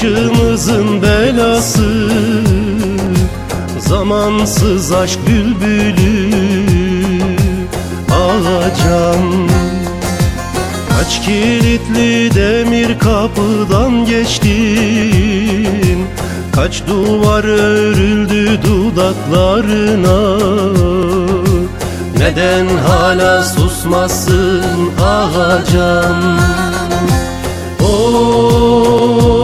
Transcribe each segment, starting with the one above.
Başımızın belası Zamansız aşk bülbülü Ağacağım Kaç kilitli demir kapıdan geçtin Kaç duvar örüldü dudaklarına. Neden hala susmasın ağacan Of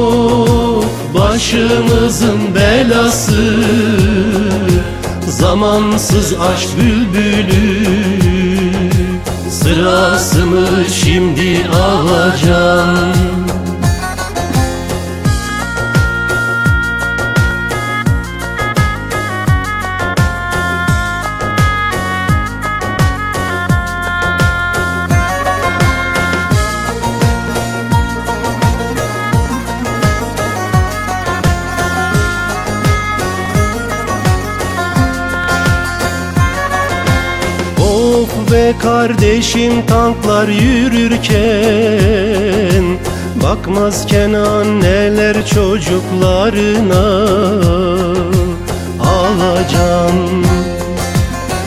başımızın belası. Zamansız aşk bülbülü. Sırası mı şimdi ağacan be kardeşim tanklar yürürken. Bakmazken anneler çocuklarına. Ağacağım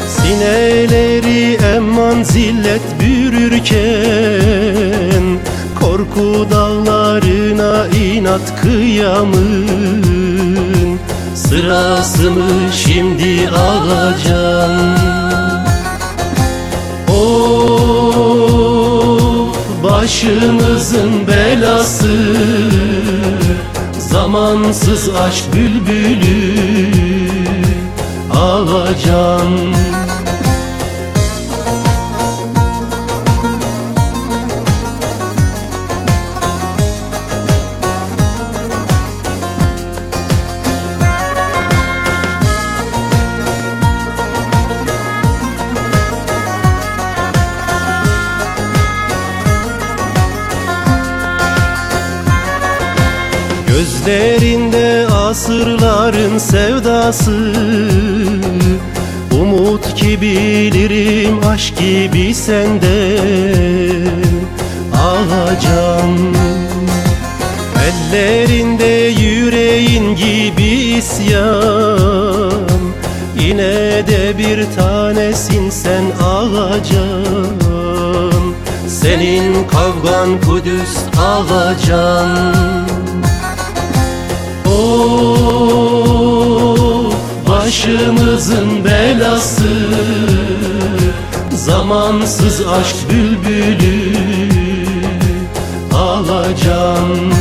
Sineleri eman zillet bürürken. Korku dağlarına inat kıyamın. Sırası mı şimdi ağacağım başımızın belası. Zamansız aşk bülbülü. Ağacan Gözlerinde asırların sevdası. Umut ki bilirim aşk gibi sende. Ağacağım Ellerinde yüreğin gibi isyan. Yine de bir tanesin sen ağacağım Senin kavgan Kudüs ağacağım başımızın belası Zamansız aşk bülbülü Ağacağım